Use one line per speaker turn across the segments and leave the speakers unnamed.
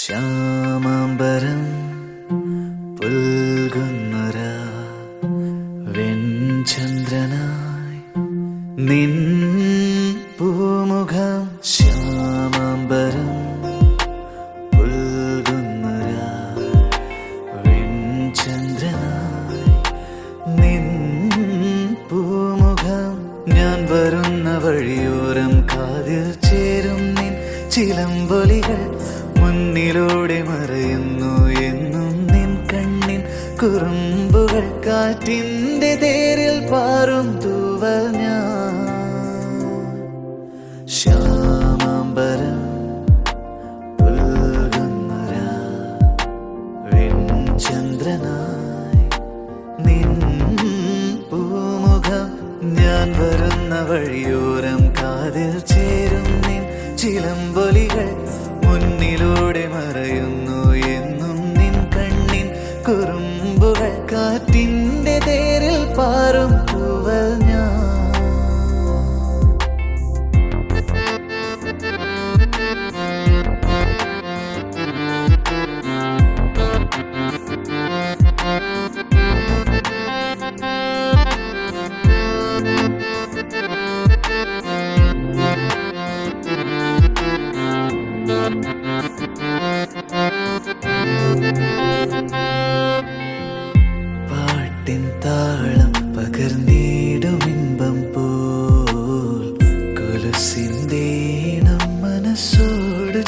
ശ്യാമാംബരം പുൽകുന്നൊരാ. വെൺചന്ദ്രനായി നിൻ പൂമുഖം ശ്യാമാംബരം പുൽകുന്നൊരാ. വെൺചന്ദ്രനായി നിൻ പൂമുഖം ഞാൻ വരുന്ന വഴിയോരം കാതിൽ ചേരും നിൻ ചിലമ്പൊലികൾ മുന്നിലൂടെ മറയുന്നു എന്നും നിൻ കണ്ണിൻ കുറുമ്പുകൾ കാറ്റിന്റെ തേരിൽ പാറും തൂവ ഞാൻ. ശ്യാമാംബരം വെൺചന്ദ്രനായി നിൻ പൂമുഖം ഞാൻ വരുന്ന വഴിയോരം കാതിൽ ചേരും നിൻ ചിലമ്പൊലികൾ മുന്നിലൂടെ മറയുന്നു എന്നും നിൻ കണ്ണിൻ കുറുമ്പുകൾ കാറ്റിന്റെ തേരിൽ പാറും.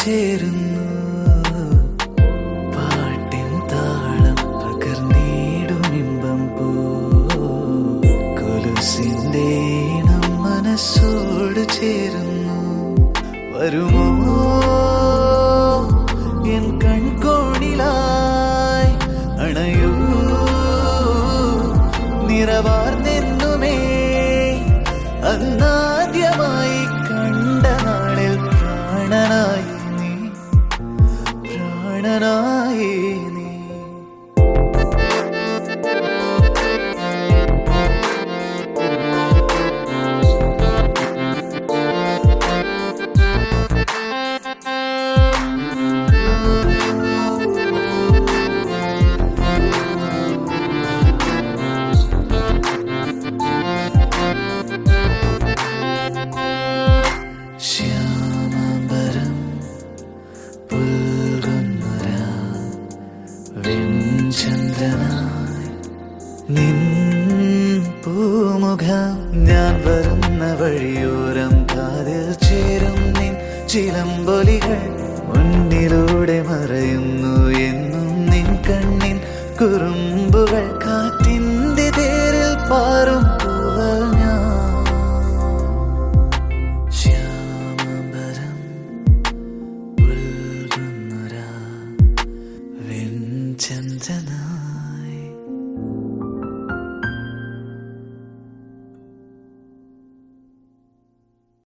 ചേരുന്നു. പാട്ടിൻ താളം പകർന്നീടും ഇമ്പം പോൽ ഇണം മനസ്സോട് ചേരുന്നു. വരുമോ? എൻ കൺകോണിലായി അണയൂ. നിറവാർന്നെന്നുമേ അന്നാദ്യമായി നിൻ പൂമുഖം ഞാൻ വരുന്ന വഴിയോരം കാതിൽ ചേരും ചിലമ്പൊലികൾ മുന്നിലൂടെ മറയുന്നു എന്നും നിൻ കണ്ണിൻ കുറുമ്പുകൾ കാറ്റിന്റെ തേരിൽ പാറും